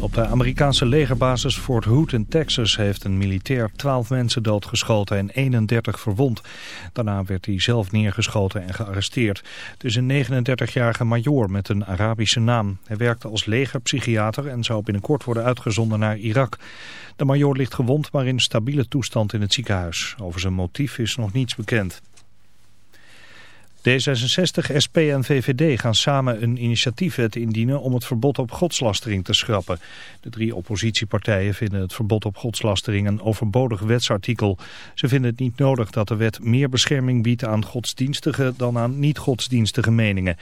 Op de Amerikaanse legerbasis Fort Hood in Texas heeft een militair 12 mensen doodgeschoten en 31 verwond. Daarna werd hij zelf neergeschoten en gearresteerd. Het is een 39-jarige majoor met een Arabische naam. Hij werkte als legerpsychiater en zou binnenkort worden uitgezonden naar Irak. De majoor ligt gewond maar in stabiele toestand in het ziekenhuis. Over zijn motief is nog niets bekend. D66, SP en VVD gaan samen een initiatiefwet indienen om het verbod op godslastering te schrappen. De drie oppositiepartijen vinden het verbod op godslastering een overbodig wetsartikel. Ze vinden het niet nodig dat de wet meer bescherming biedt aan godsdienstige dan aan niet-godsdienstige meningen.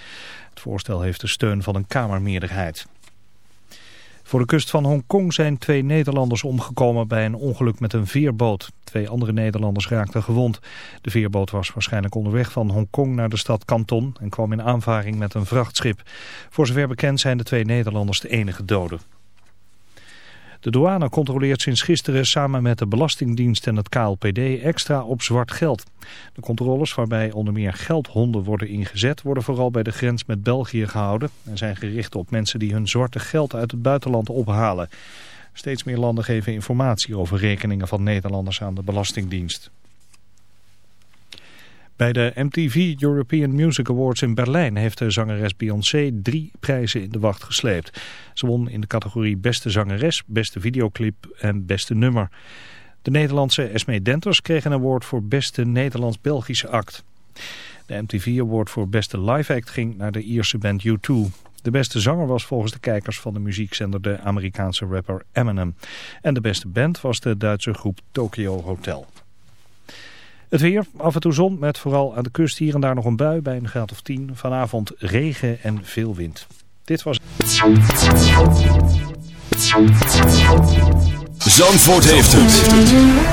Het voorstel heeft de steun van een kamermeerderheid. Voor de kust van Hongkong zijn twee Nederlanders omgekomen bij een ongeluk met een veerboot. Twee andere Nederlanders raakten gewond. De veerboot was waarschijnlijk onderweg van Hongkong naar de stad Canton en kwam in aanvaring met een vrachtschip. Voor zover bekend zijn de twee Nederlanders de enige doden. De douane controleert sinds gisteren samen met de Belastingdienst en het KLPD extra op zwart geld. De controles waarbij onder meer geldhonden worden ingezet worden vooral bij de grens met België gehouden en zijn gericht op mensen die hun zwarte geld uit het buitenland ophalen. Steeds meer landen geven informatie over rekeningen van Nederlanders aan de Belastingdienst. Bij de MTV European Music Awards in Berlijn heeft de zangeres Beyoncé drie prijzen in de wacht gesleept. Ze won in de categorie Beste Zangeres, Beste Videoclip en Beste Nummer. De Nederlandse Esme Denters kreeg een award voor Beste Nederlands-Belgische Act. De MTV Award voor Beste Live Act ging naar de Ierse band U2. De beste zanger was volgens de kijkers van de muziekzender de Amerikaanse rapper Eminem. En de beste band was de Duitse groep Tokyo Hotel. Het weer, af en toe zon met vooral aan de kust hier en daar nog een bui bij een graad of 10. Vanavond regen en veel wind. Dit was... Zandvoort heeft het.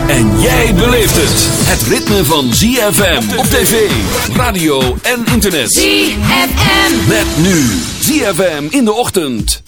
En jij beleeft het. Het ritme van ZFM op tv, radio en internet. ZFM. Met nu ZFM in de ochtend.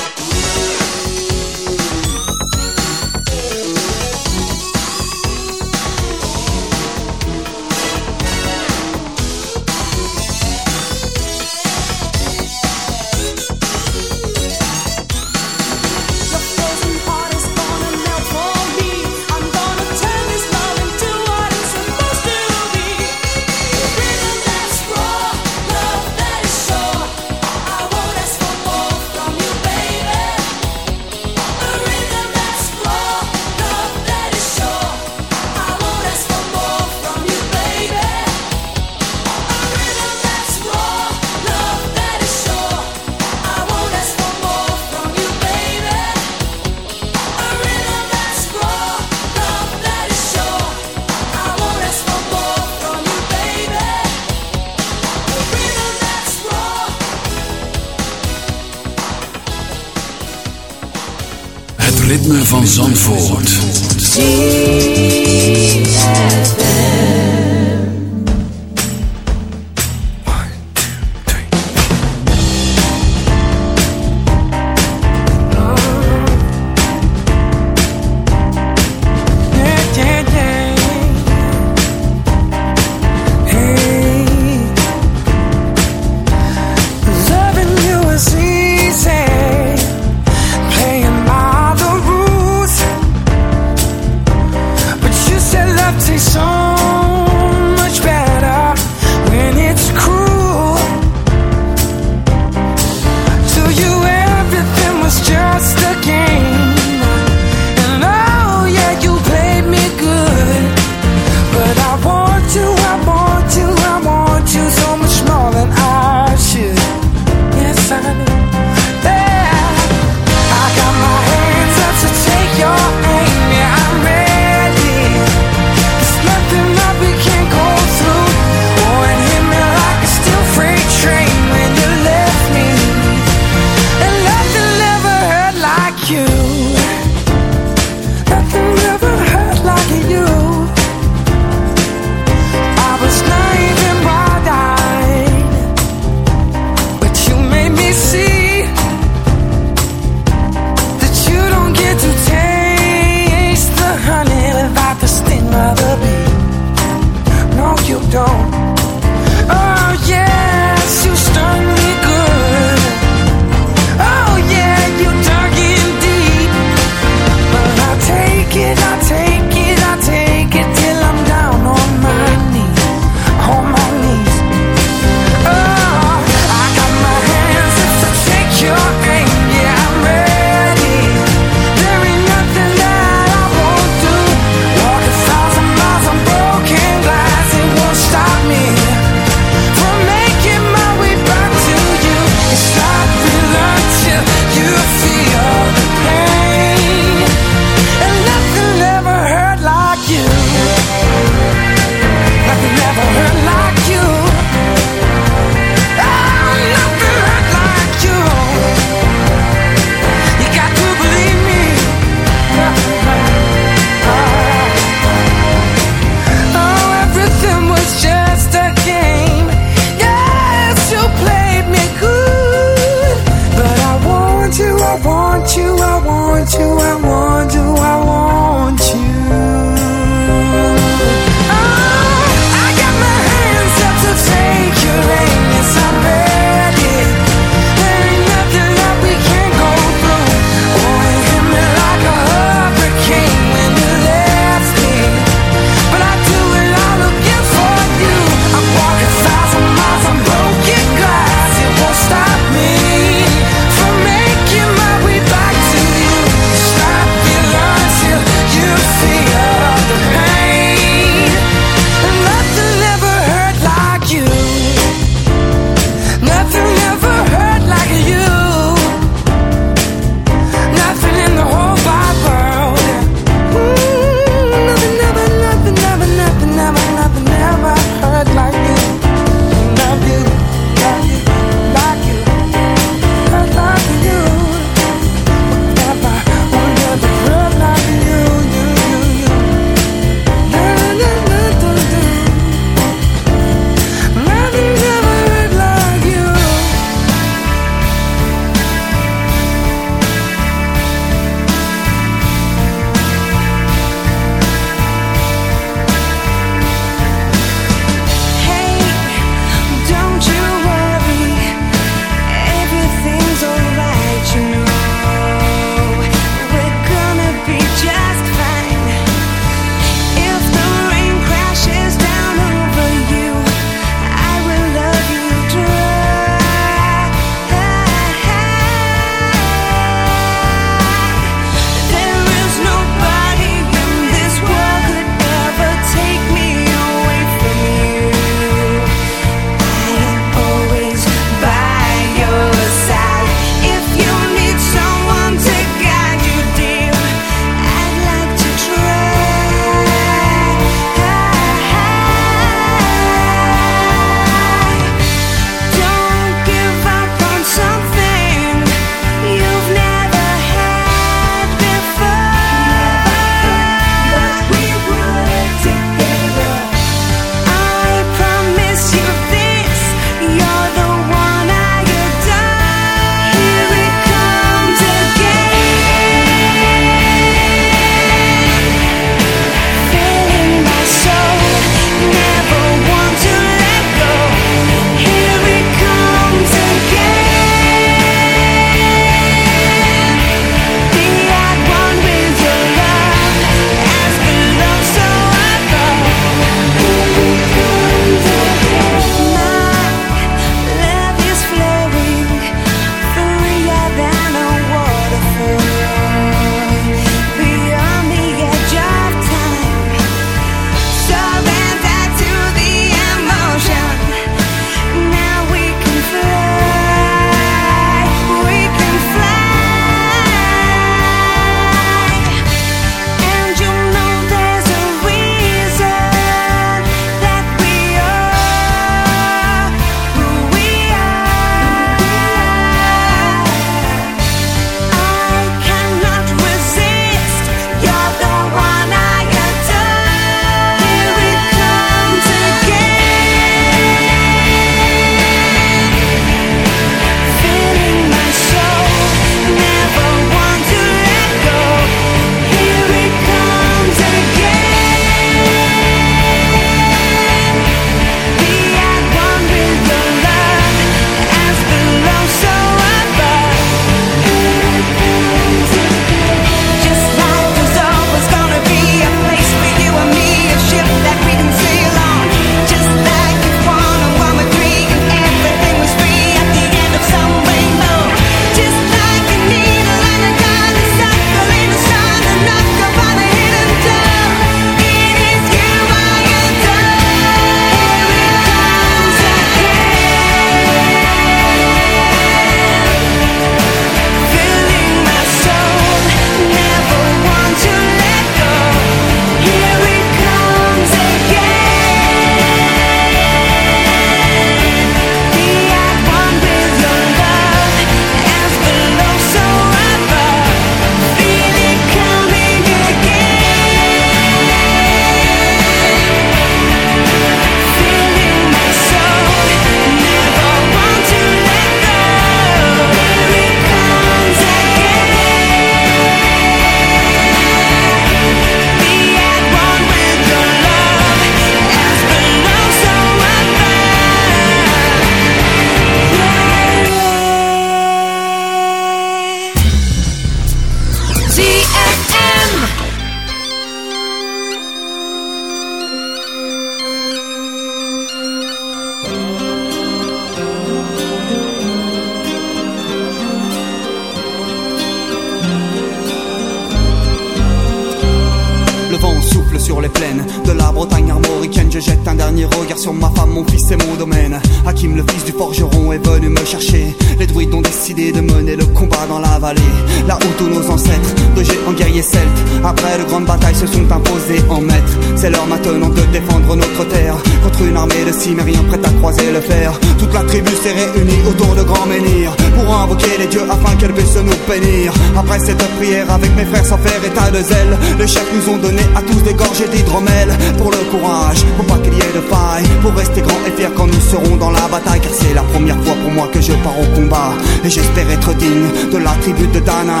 Toute la tribu s'est réunie autour de grands menhirs pour invoquer les dieux afin qu'elle puisse nous bénir. Après cette prière, avec mes frères sans faire état de zèle, les chefs nous ont donné à tous des gorgées d'hydromel pour le courage, pour pas qu'il y ait de faille, pour rester grand et fier quand nous serons dans la bataille. Car c'est la première fois pour moi que je pars au combat et j'espère être digne de la tribu de Dana.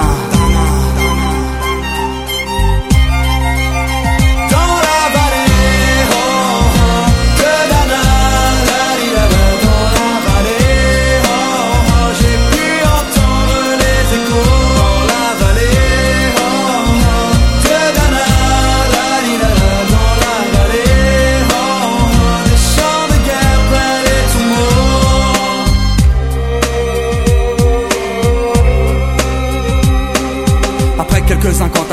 50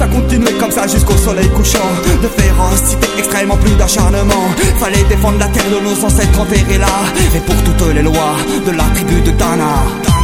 A continué comme ça jusqu'au soleil couchant. De férocité extrêmement plus d'acharnement. Fallait défendre la terre de nos ancêtres enterrés là. Et pour toutes les lois de la tribu de Dana.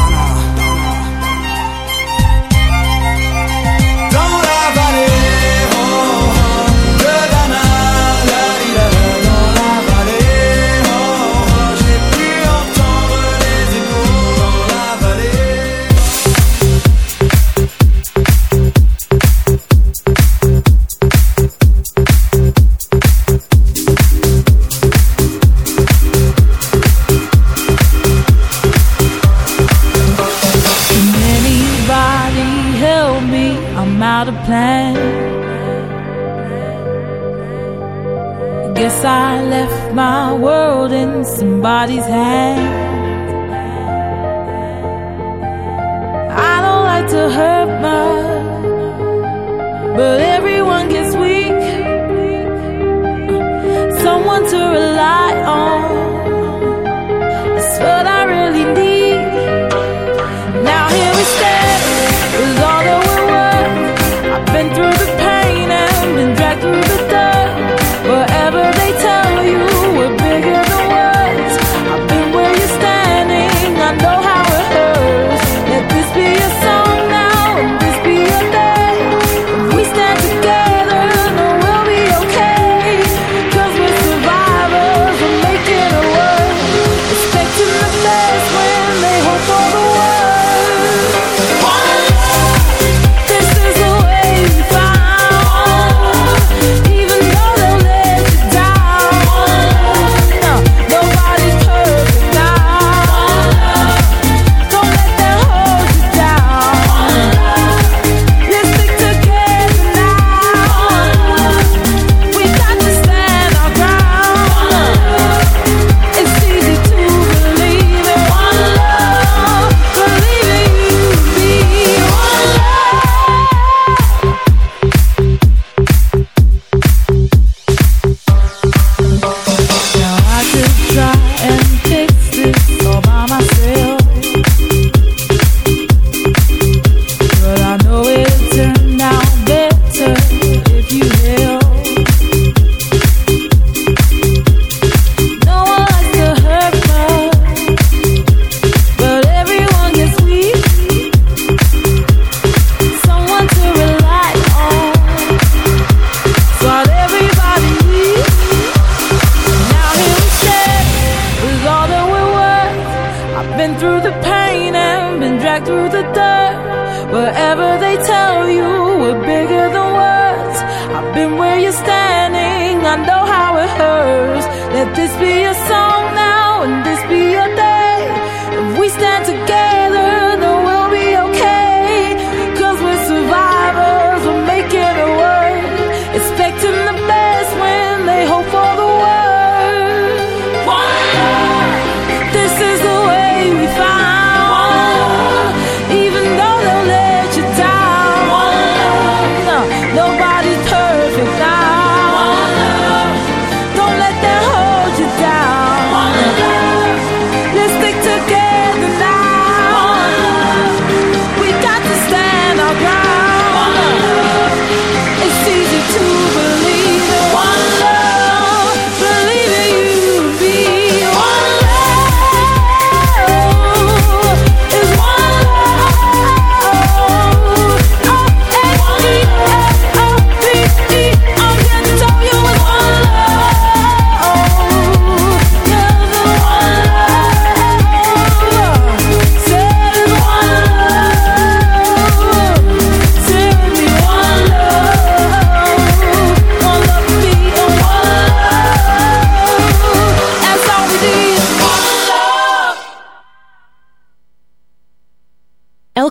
everybody's had.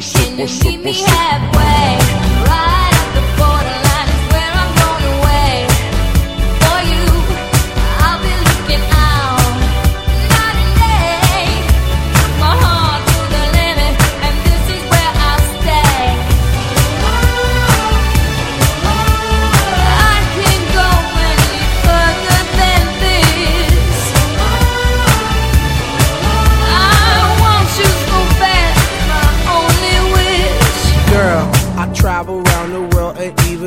我说我说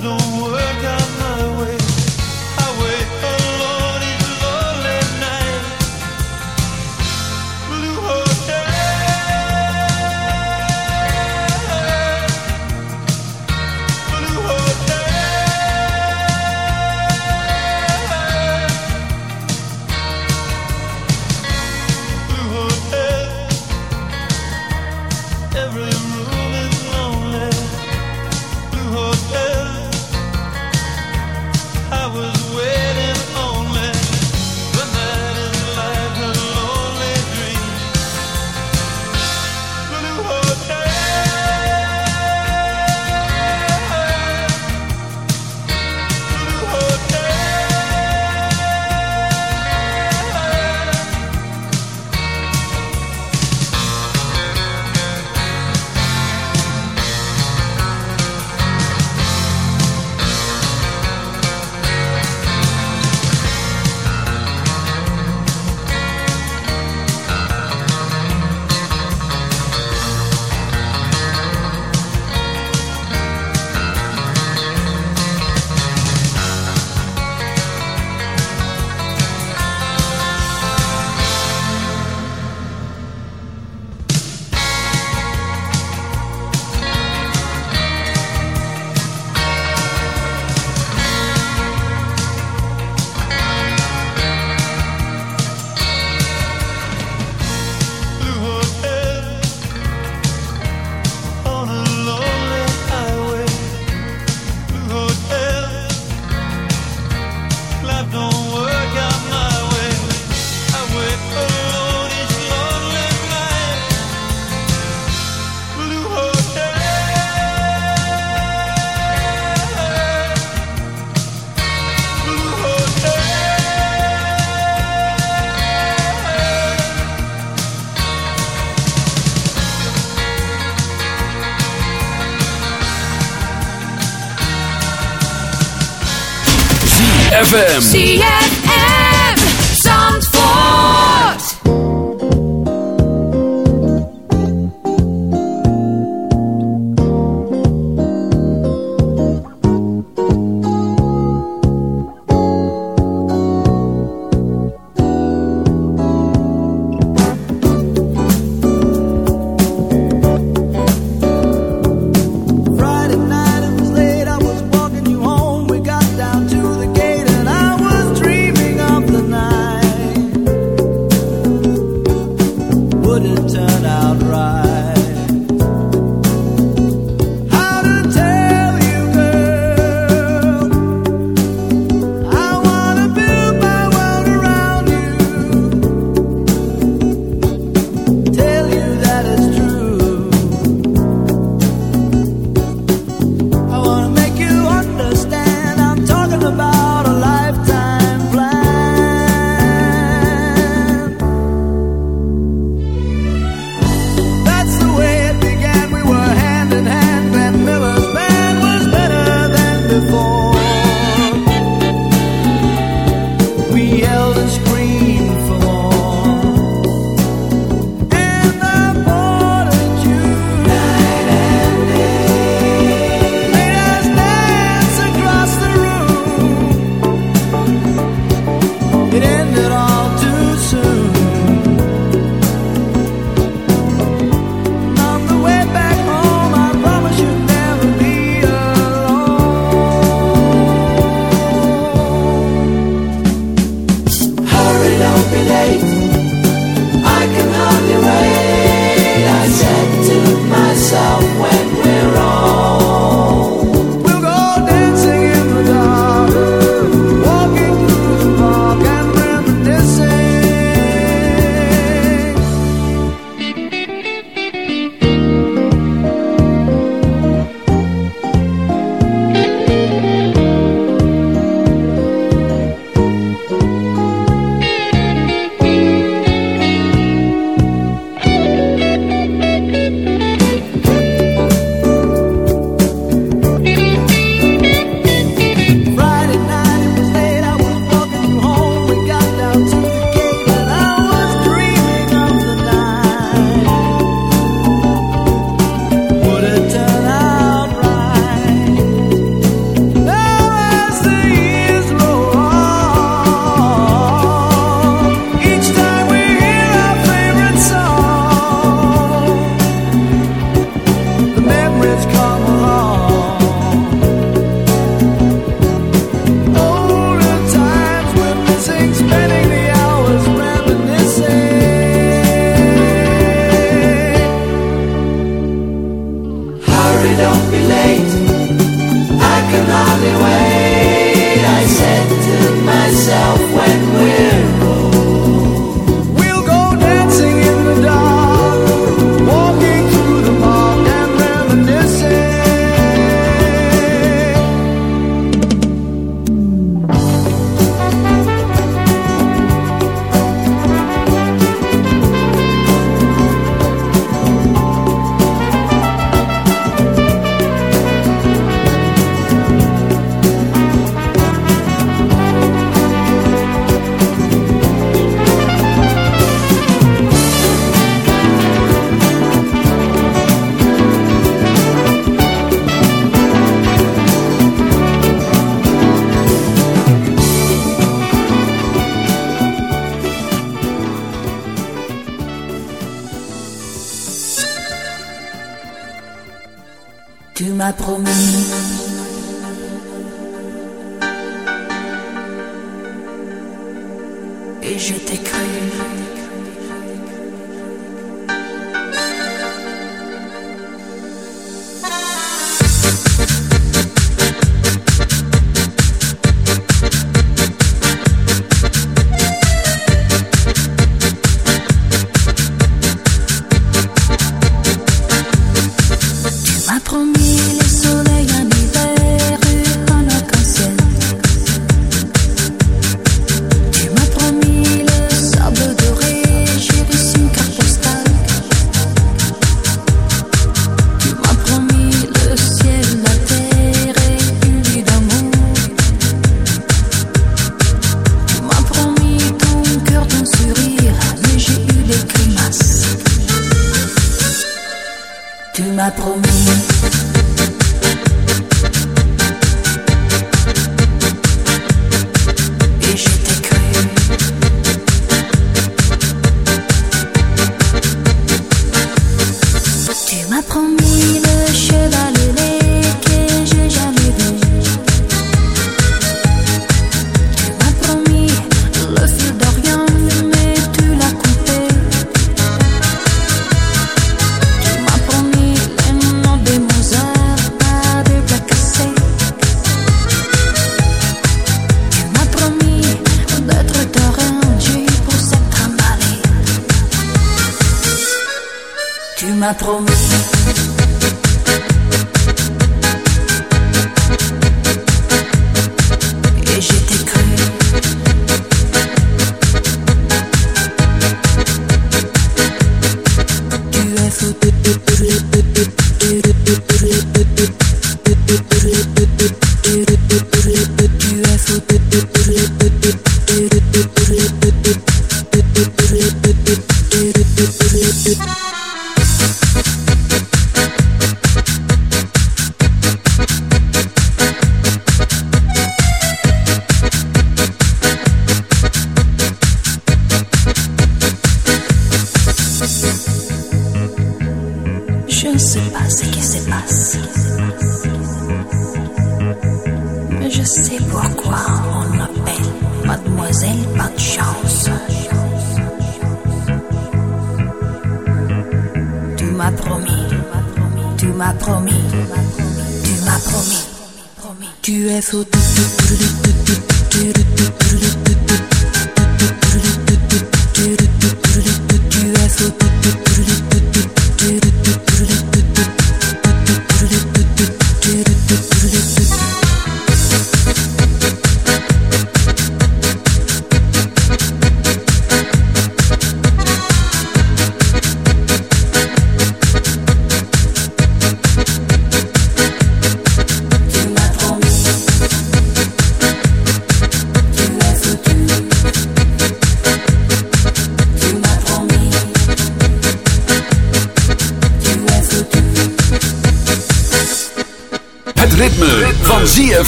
the work ZFM.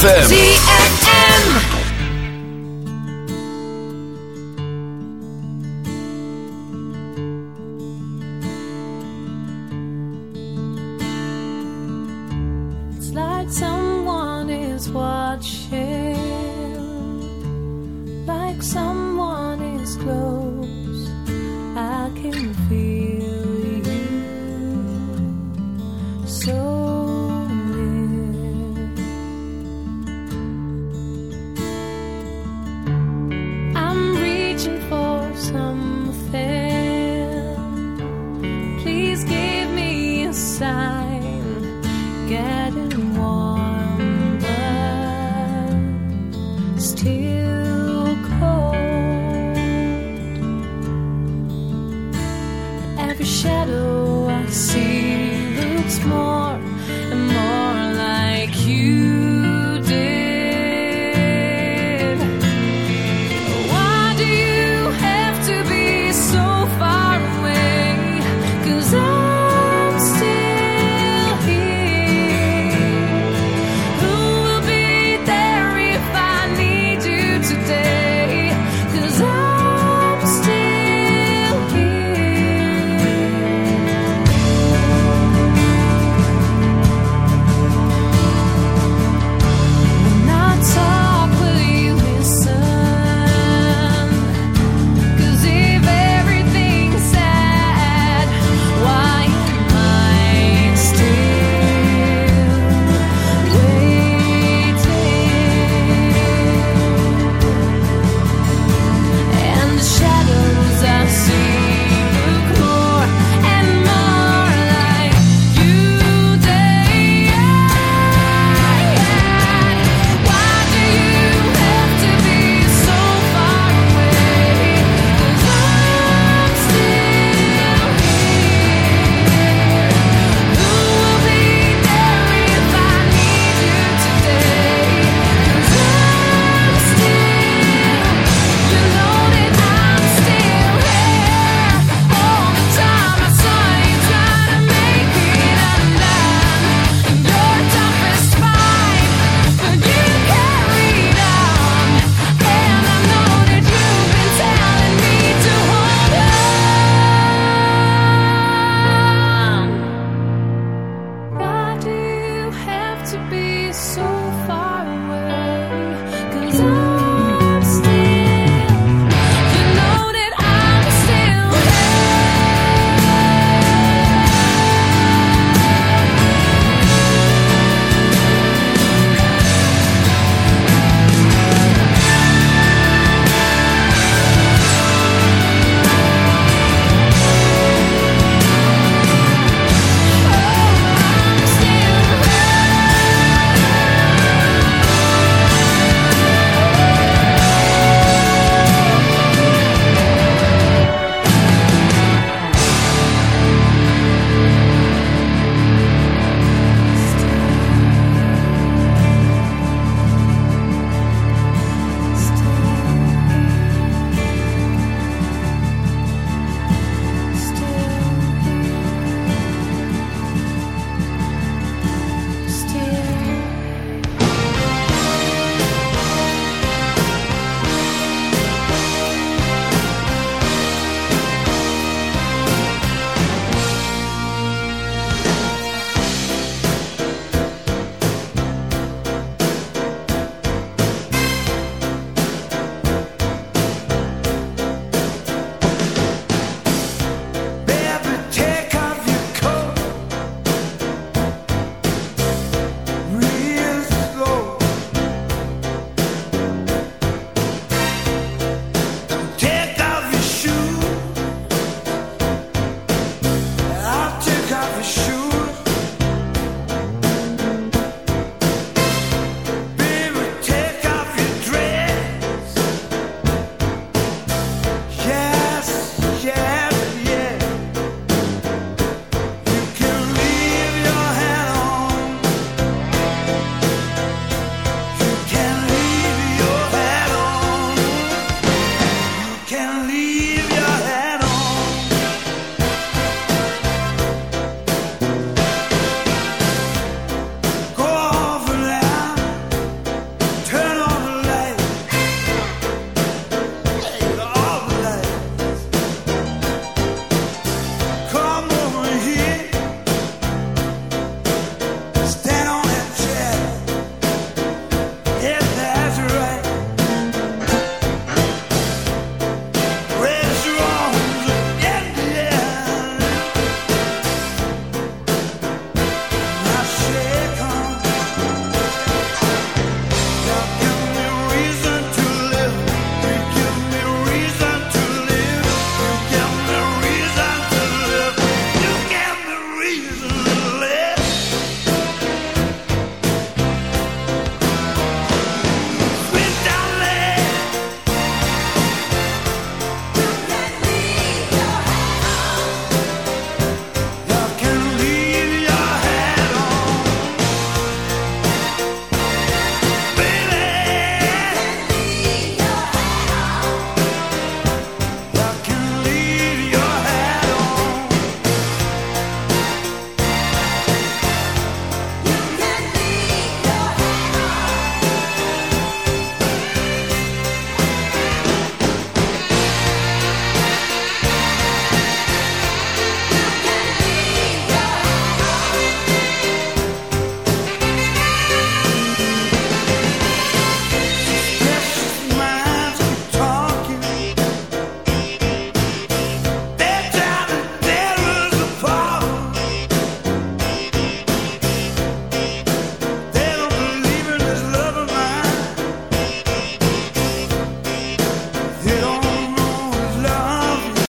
ZFM.